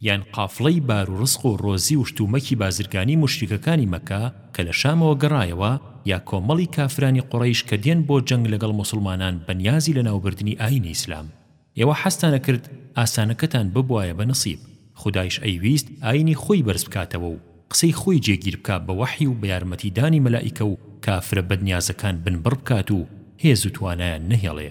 یان قافڵەی بار و ڕزق و ڕۆزی و شتومەکی بازرگانی موشریکەکانی مەککە کە لە شامەوە گەڕایەوە، یا کۆمەڵی کافرانی قوڕەیش کە دێن بۆ جەنگ لەگەڵ موسڵمانان بە نیازی لەناوبردنی ئایینی ئیسلام. ئێوە حەزتان ئەکرد ئاسانەکەتان ببوایە بە نسیب، خودایش ئەیویست ئایینی خۆی بەرز بکاتەوە و قسەی خۆی جێگیر بکا بە وەحی و بە یارمەتیدانی مەلائیکە و کافرە بەدنیازەکان بنبڕ بکات و هێز و توانایان نەهێڵێ.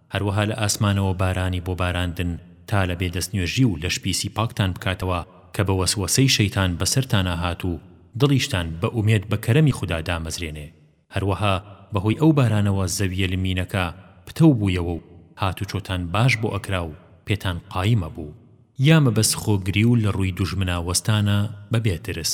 هەروەها لە ئاسمانەوە بارانی بۆ باراندن تا لە بێ دەستنوێژی و لەش پیسی پاکتان بکاتەوە کە بە وەسوەسەی شەیتان بەسەرتانا هات و دڵیشتان بە ئومێد بە کەرەمی خودا دامەزرێنێ هەروەها بەهۆی ئەو بارانەوە زەویە لمینەکە پتەو بوویەوە و هاتوچۆتان باش بۆ ئەکرا و پێتان قایم ئەبوو یا مەبەست خۆگری و لە ڕووی دوژمنا وەستانە بە بێ ترس.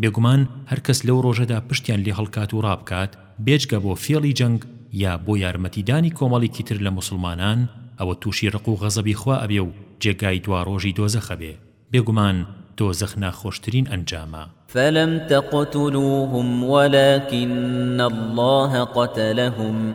بێگومان هەر کەس لەو ڕۆژەدا پشتیان لێ هەڵکات و ڕابکات، بێجگە بۆ فێڵی جەنگ یا بۆ یارمەتیدانی کۆمەڵیکی تر لە موسڵمانان، ئەوە تووشی ڕق و غەزەبی خوا ئەبێ و جێگای دواڕۆژی دۆزەخ ئەبێ. بێگومان دۆزەخ ناخۆشترین ئەنجامە. فلم تقتلوهم ولکن اللە قتلهم.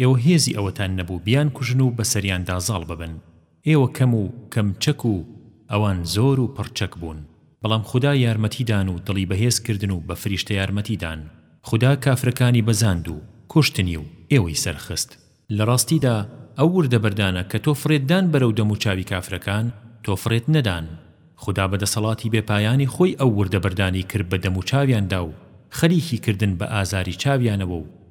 ئێوە هێزی ئەوەتان نەبوو بیانکوژن و بەسەریاندا زاڵ ببن، ئێوە کەم و کەم چەک و ئەوان زۆر و پڕ چەک بوون، بەڵام خودا یارمەتی دان و دڵی بەهێز کردن و بە فریشتە یارمەتی دان، خودا کافرەکانی بەزاند و کوشتنی و ئێوەی سەرخست. لە ڕاستیدا ئەو وردە بەردانە کە تۆ فڕێت دان بەرەو دەم و چاوی کافرەکان تۆ فڕێت نەدان، خودا بە دەسەڵاتی بێ پایانی خۆی ئەو وردە بەردانی کرد بە دەم و چاویاندا و خەریکی کردن بە ئازاری چاویانەوە و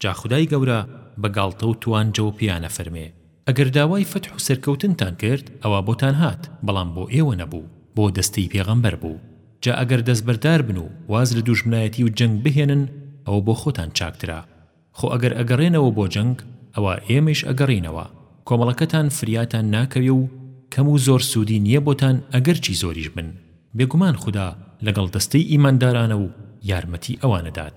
جا خودای گەورە بە گاڵتە و توانجەوە پێیان ئەفەرمێ، ئەگەر داوای فەتح و سەرکەوتنتان کرد ئەوا بۆتان هات، بەڵام بۆ ئێوە نەبوو، بۆ دەستەی پێغەمبەر بوو. جا ئەگەر دەستبەردار بن و واز لە دوژمنایەتی و جەنگ بهێنن ئەوە بۆ خۆتان چاکترە. خۆ ئەگەر ئەگەڕێنەوە بۆ جەنگ ئەوا ئێمەیش ئەگەڕینەوە. کۆمەڵەکەتان فریاتان ناکەوێ و کەم و زۆر سوودی نییە بۆتان ئەگەرچی زۆریش بن. بێگومان خودا لەگەڵ دەستەی ئیماندارانە و یارمەتی ئەوان ئەدات.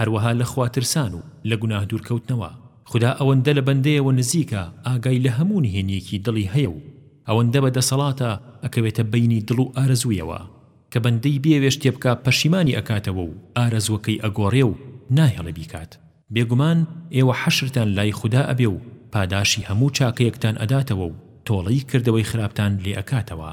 هەروەها لە خوا ترسان و لە گوناه دوورکەوتنەوە، خودا ئەوەندە لە بەندەیەوە نزیکە ئاگای لە هەموو نهێنیەکی دڵی هەیە و ئەوەندە بە دەسەڵاتە ئەکەوێتە بەینی دڵ و ئارەزوویەوە کە بەندەی بێوێ شتێ بکا پەشیمانی ئەکاتەوە و ئارەزوەکەی ئەگۆڕێ و ناهێڵێ بیکات. بێگومان ئێوە حەشرتان لای خودا ئەبێ و پاداشی هەموو چاکەیەکتان ئەداتەوە و تۆڵەی کردەوەی خراپتان لێ ئەکاتەوە.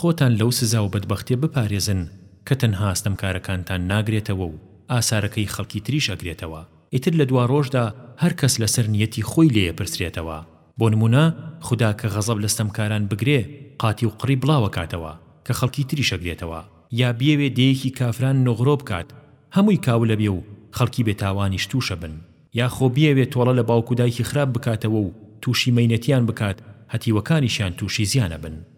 خۆتان لەو سزا و بەدبەختیە بپارێزن کە تەنها ستەمکارەکانتان ناگرێتەوە و ئاسارەکەی خەڵکی تریش ئەگرێتەوە ئیتر لە دواڕۆژدا هەر کەس لەسەر نیەتی خۆی لێ ئەپرسرێتەوە بۆ نمونە خودا کە غەزەب لە ستەمکاران بگرێ قاتی و قڕی بڵاوەکاتەوە کە خەڵکی تریش ئەگرێتەوە یا بیەوێ دێیەکی کافران نغرۆ بکات هەمووی کاول ئەبێ و خەڵکی بێ تاوانیش توش ئەبن یا خۆ بیەوێ تۆڵە لە باوک و دایکی خراپ بکاتەوە و توشی مەینەتیان بکات هەتیوەکانیشیان توشی زیان ئەبن.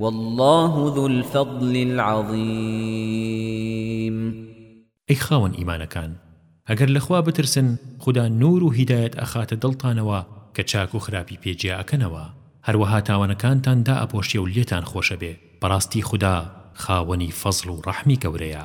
واللە ذو الفضل العظیم ئەی خاوەن ئیمانەکان ئەگەر لە خوا بترسن خودا نور و هیدایەت ئەخاتە دڵتانەوە کە چاک و خراپی پێ جیا ئەکەنەوە هەروەها تاوانەکانتان دائەپۆشێ و لێتان خۆشەبێ بەڕاستی خودا خاوەنی فەزڵ و ڕەحمی گەورەیە.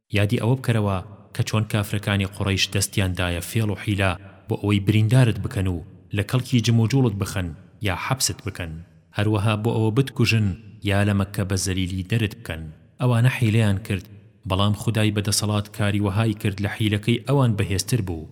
یادی ئەوە بکەرەوە کە چۆن کافرەکانی قوڕەیش دەستیان دایە فێڵ و حیلە بۆ ئەوەی بریندارت بکەن و لە کەڵکی جموجوڵت بخەن یا حەبست بکەن هەروەها بۆ ئەوە بتکوژن یا لە مەککە بە زەلیلی دەرت بکەن ئەوانە حیلەیان کرد بەڵام خودای بە دەسەڵات کاری وەهای کرد لە حیلەکەی ئەوان بەهێزتر بوو.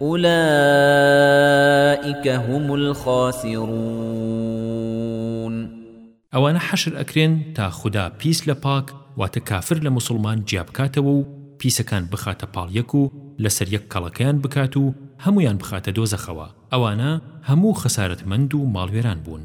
ئولائیک هم الخاسرون ئەوانە حەشر ئەکرێن تا خودا پیس لە پاک واتە کافر لە موسڵمان جیا بکاتەوە و پیسەکان بخاتە پاڵ یەک و لەسەر یەک کەڵەکەیان بکات و هەموویان بخاتە دۆزەخەوە ئەوانە هەموو خەسارەتمەند و ماڵوێران بوون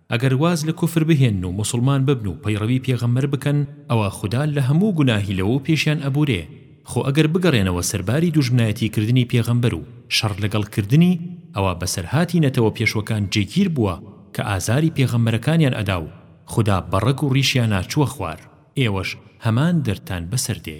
ئەگەر واز لە کوفر بهێنن و موسڵمان ببن و پەیڕەوی پێغەمبەر بکەن ئەوا خودا لە هەموو گوناهی لەوەو پێشیان ئەبورێ خۆ ئەگەر بگەڕێنەوە سەر باری دوژمنایەتی کردنی پێغەمبەر و شەڕ لەگەڵ کردنی ئەوا بەسەرهاتی نەتەوە پێشوەکان جێگیر بووە کە ئازاری پێغەمبەرەکانیان ئەدا و خودا بەڕەگ و ڕیشیانا چووە خوار ئێوەش هەمان دەردتان بەسەر دێ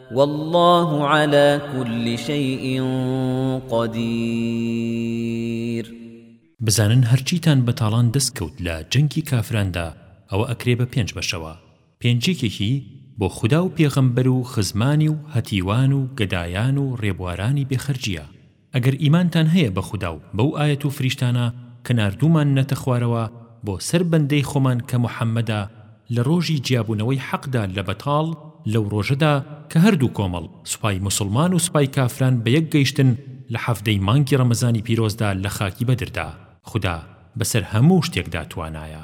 واللە علی کل شیء قدیر. بزانن هەرچیتان بەتاڵان دەست کەوت لە جەنگی کافراندا ئەوە ئەکرێ بە پێنج بەشەوە پێنج یەکێکی بۆ خودا و پێغەمبەر و خزمانی و هەتیوان و گەدایان و ڕێبوارانی بێ خەرجیە ئەگەر ئیمانتان هەیە بە خودا و بەو ئایەت و فریشتانە کە ناردووماننەتە خوارەوە بۆ سەر بەندەی خۆمان کە محەممەدە لە ڕۆژی جیابوونەوەی حەقدا لە بەتاڵ، لەو ڕۆژەدا کە هەردوو کۆمەڵ، سوپای موسڵمان و سوپای کافران بە یەک گەیشتن لە حەڤدەی مانگی ڕەمەزانی پیرۆزدا لە خاکی بەدردا، خودا بەسەر هەموو شتێکدا توانایە.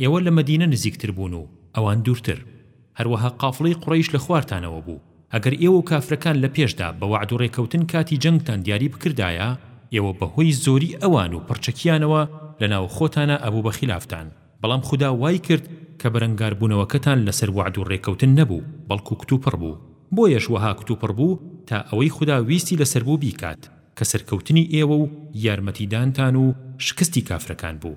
ئێوە لە مەدینە نزیکتر بوون و ئەوان دوورتر. هەروەها قافڵەی قوڕەیش لە خوارتانەوە بوو. ئەگەر ئێوە و کافرەکان لە پێشدا بە وەعد و ڕێکەوتن کاتی جەنگتان دیاری بکردایە، ئێوە بە هۆی زۆری ئەوان و پڕچەکییانەوە لە ناو خۆتانا ئەبوو بە خیلافتان. بەڵام خودا وای کرد کە بەرەنگاربوونەوەکەتان لەسەر وەعد و ڕێکەوتن نەبوو، بەڵکو کوتوپڕ بوو. بۆیەش وەها کوتوپڕ بوو تا ئەوەی خودا ویستی لەسەر بوو بیکات، کە سەرکەوتنی ئێوە و یارمەتیدانتان و شکستی کافرەکان بوو.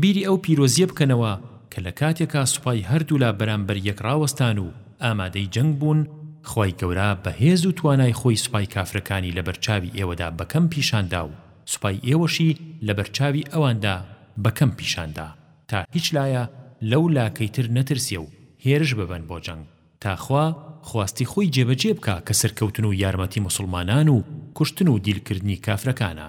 بیری ئەو پیرۆزییە بکەنەوە کە لە کاتێکا سوپای هەردوولا بەرامبەر یەک ڕاوەستان و ئامادەی جەنگ بوون، خوای گەورە بە هێز و توانای خۆی سوپای کافرەکانی لەبەر چاوی ئێوەدا بە کەم پیشان دا و سوپای ئێوەشی لەبەر چاوی ئەواندا بە کەم پیشان دا تا هیچ لایە لەو لاکەی تر نەترسێ و هێرش ببەن بۆ جەنگ تا خوا خواستی خۆی جێبەجێ بکا کە سەرکەوتن و یارمەتی موسڵمانان و کوشتن و دیلکردنی کافرەکانە.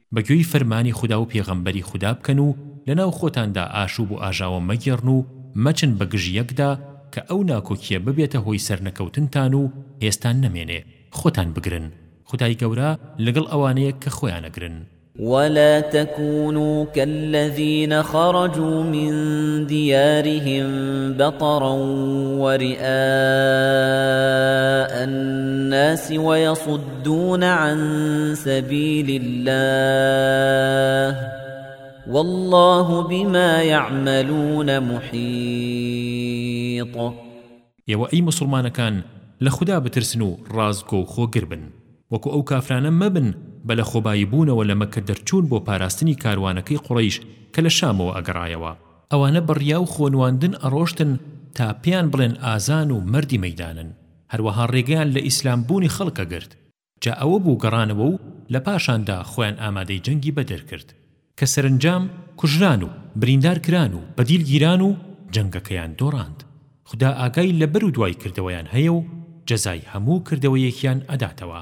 بە گوێی فەرمانی خودا و پێغەمبەری خودا بکەن و لەناو خۆتاندا ئاشوب و ئاژاوە مەگێڕن و مەچن بە گژ یەکدا کە ئەو ناکۆکیە ببێتە هۆی سەرنەکەوتنتان و هێزتان نەمێنێ خۆتان بگرن خودای گەورە لەگەڵ ئەوانەیە کە خۆیان ئەگرن. ولا تكونوا كالذين خرجوا من ديارهم بطرا ورئاء الناس ويصدون وَیَصُدُّونَ عَن سَبِیلِ اللَّهِ وَاللَّهُ بِمَا یَعْمَلُونَ مُحِیطٌ ئێوە ئەی موسڵمانەکان لە خودا بترسن و ڕاستگۆ و خۆگر بن وەکو ئەو کافرانە مەبن بە لە خۆبایی بوونەوە لە مەککە دەرچوون بۆ پاراستنی کاروانەکەی قوڕەیش کە لە شامەوە ئەگەڕایەوە، ئەوانە بە ڕیا و خۆنواندن ئەڕۆشتن تا پێیان بڵێن ئازان و مەردی مەیدانن. هەروەها ڕێگەیان لە ئیسلام بوونی خەڵک ئەگرت جا ئەوە بوو گەڕانەوە و لە پاشاندا خۆیان ئامادەی جەنگی بەدر کرد کە سەرەنجام کوژران و بریندار کران و بەدیل گیران و جەنگەکەیان دۆڕاند خودا ئاگای لە بەر و دوای کردەوەیان هەیە و جەزای هەموو کردەوەیەکیان ئەداتەوە.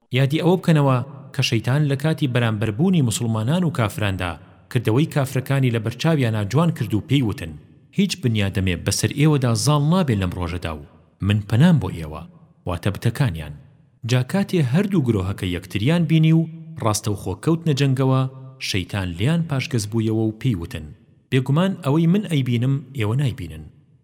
یادی ئەوە بکەنەوە کە شەیتان لە کاتی بەرامبەر بوونی موسڵمانان و کافراندا کردەوەی کافرەکانی لە بەرچاویانا جوان کرد و پێی وتن، هیچ بنیادەمێ بەسەر ئێوەدا زاڵ نابێ لەم ڕۆژەدا و من پەنام بۆ ئێوە، واتە بتەکانیان. جا کاتێ هەردوو گرۆهەکە یەکتریان بینی و ڕاستەوخۆ کەوتنە جەنگەوە، شەیتان لێیان پاشگەز بوویەوە و پێی وتن، بێگومان ئەوەی من ئەیبینم ئێوە نایبینن.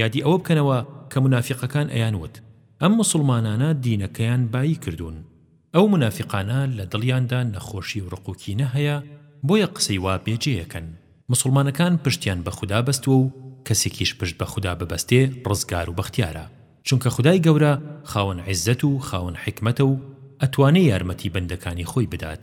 یادی ئەوە بکەنەوە کە مونافیقەکان ئەیان وت ئەم موسڵمانانە دینەکەیان بایی کردوون ئەو مونافیقانە لە دڵیاندا نەخۆشی و ڕق و کینە هەیە بۆیە قسەی وا بێ جێیەکەن موسڵمانەکان پشتیان بە خودا بەستوە و کەسێکیش پشت بە خودا ببەستێ ڕزگار و بەختیارە چونکە خودای گەورە خاوەن عیزەت و خاوەن حیکمەتە و ئەتوانێ یارمەتی بەندەکانی خۆی بدات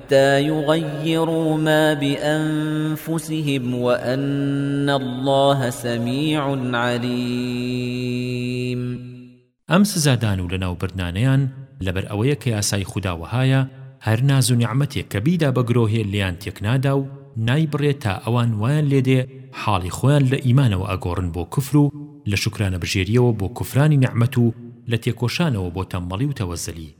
حتى يغيروا ما بأنفسهم وأن الله سميع عليم ئەم سزادان و لەناوبردنانەیان لەبەر ئەوەیە کە یاسای خودا وەهایە هەر ناز و نیعمەتێک کە بیدا بە گرۆهێ لێیان تێک نادا و نایبڕێ تا ئەوان وایان لێ دێ حاڵی خۆیان لە ئیمانەوە ئەگۆڕن بۆ کوفر و لە شوکرانەبژێرییەوە بۆ کوفرانی نیعمەت و لە تێکۆشانەوە بۆ تەمبەڵی و تەوەزەلی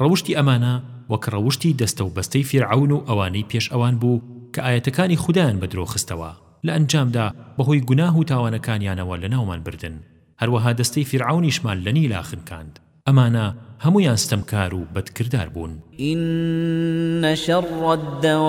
ڕەوشتی ئەمانە وەک ڕەوشتی دەستە و بەستەی فیرعەون و ئەوانەی پێش ئەوان بوو کە ئایەتەکانی خودایان بە درۆ خستەوە لە ئەنجامدا بەهۆی گوناه و تاوانەکانیانەوە لەناومان بردن هەروەها دەستەی فیرعەونیشمان لە نیلا خنکاند ئەمانە هەموویان ستەمکار و بەد کردار بوون. ان شر الدواب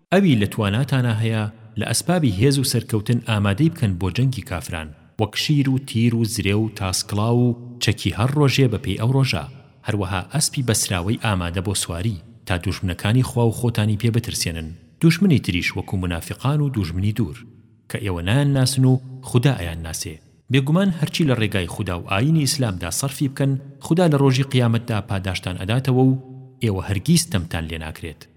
ئەوی لە تواناتانا هەیە لە ئەسبابی هێز و سەرکەوتن ئامادەی بکەن بۆ جەنگی کافران وەک شیر و تیر و زرێ و تاسکڵاو و چەکی هەر ڕۆژێ بە پێی ئەو ڕۆژە هەروەها ئەسپی بەسراوەی ئامادە بۆ سواری تا دوژمنەکانی خوا و خۆتانی پێ بترسێنن دوژمنی تریش وەکو مونافیقان و دوژمنی دوور کە ئێوە نایان ناسن و خودا ئەیان ناسێ بێگومان هەرچی لە ڕێگای خودا و ئایینی ئیسلامدا سەرفی بکەن خودا لە ڕۆژی قیامەتدا پاداشتان ئەداتەوە و ئێوە هەرگیز ستەمتان لێ ناکرێت.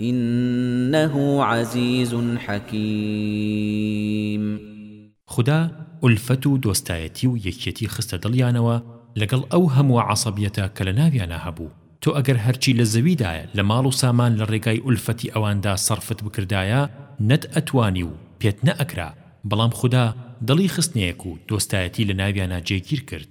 انه عزیز حکیم خودا ئولفەت و دۆستایەتی و یەکیەتی خستە دڵیانەوە لەگەڵ ئەو هەمووە عەسەبیەتە کە لەناویانا هەبوو تۆ ئەگەر هەرچی لە زەویدایە لە ماڵ و سامان لە ڕێگای ئولفەتی ئەواندا سەڕفت بکردایە نەت ئەتوانی و پێت نەئەکرا بەڵام خودا دڵی خستنەیەک و دۆستایەتی لەناویانا جێگیر کرد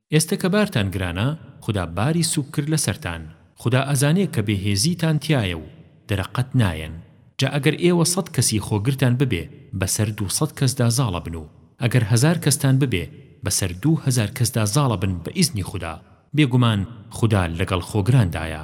ئێستە کە بارتان گرانە خودا باری سوک کرد لەسەرتان خودا ئەزانێ کە بێ هێزیتان تیایە و درە قەت نایەن جا ئەگەر ئێوە سەد کەسی خۆگرتان ببێ بەسەر دوو سەد کەسدا زاڵە بن و ئەگەر هەزار کەستان ببێ بەسەر دوو هەزار کەسدا زاڵە بن بە ئیزنی خودا بێگومان خودا لەگەڵ خۆگراندایە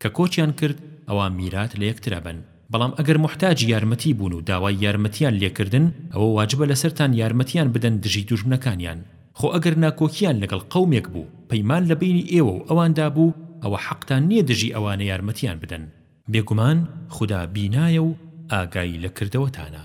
کە کۆچیان کرد ئەوا میرات لە یەکتر ئەبەن بەڵام ئەگەر موحتاجی یارمەتی بوون و داوای یارمەتیان لێ کردن ئەوە واجبە لەسەرتان یارمەتیان بدەن دژی دوژمنەکانیان خۆ ئەگەر ناکۆکیان لەگەڵ قەومێک بوو پەیمان لە بەینی ئێوە و ئەواندا بوو ئەوە حەقتان نیە دژی ئەوانە یارمەتیان بدەن بێگومان خودا بینایە و ئاگای لە کردەوەتانە.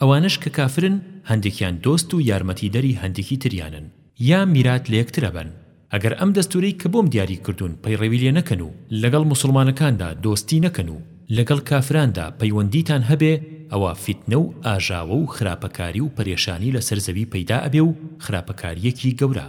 ئەوانەش کە کافرن هەندێکیان دۆست و یارمەتیدەری هەندێکی تریانن یا میرات لەیەکتر ئەبەن ئەگەر ئەم دەستورەی کە بۆم دیاری کردون پەیڕەوی لێ نەکەن و لەگەڵ موسڵمانەکاندا دۆستی نەکەن و لەگەڵ کافراندا پەیوەندیتان هەبێ ئەوا فیتنە و ئاژاوە و خراپەکاری و پەرێشانی لەسەر زەوی پەیدا ئەبێ و خراپەکاریەکی گەورە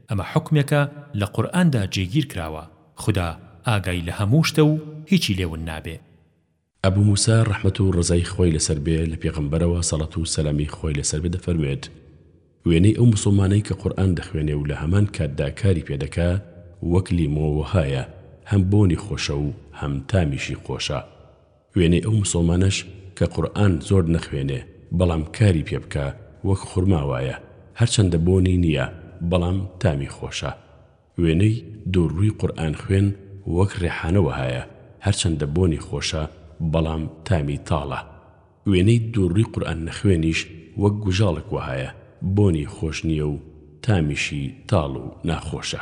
ئەمە حوکمێکە لە قورئاندا جێگیر کراوە، خودا ئاگای لە هەموو شتە و هیچی لێ ون نابێ. ئەبو موسا ڕەحمەت و ڕەزای خوای لەسەر بێ لە پێغەمبەرەوە سەڵت و سەلامی خوای لەسەر بێ دەفەرموێت، وێنەی ئەو موسڵمانەی کە قورئان دەخوێنێ و لە هەمان کاتدا کاری پێ دەکا وەک لیمۆ وەهایە هەم بۆنی خۆشە و هەم تامیشی خۆشە. وێنەی ئەو موسڵمانەش کە قورئان زۆر نەخوێنێ بەڵام کاری پێ بکا وەک خورما وایە هەرچەندە بۆنی نییە بەڵام تامی خۆشە. وێنەی دووڕووی قورئان خوێن وەک ڕێحانە وەهایە هەرچەندە بۆنی خۆشە بەڵام تامی تاڵە. وێنەی دووڕووی قورئان نەخوێنیش وەک گوژاڵک وەهایە بۆنی خۆش نییە و تامیشی تاڵ و ناخۆشە.